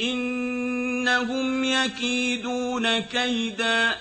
إِنَّهُمْ يَكِيدُونَ كَيْدًا.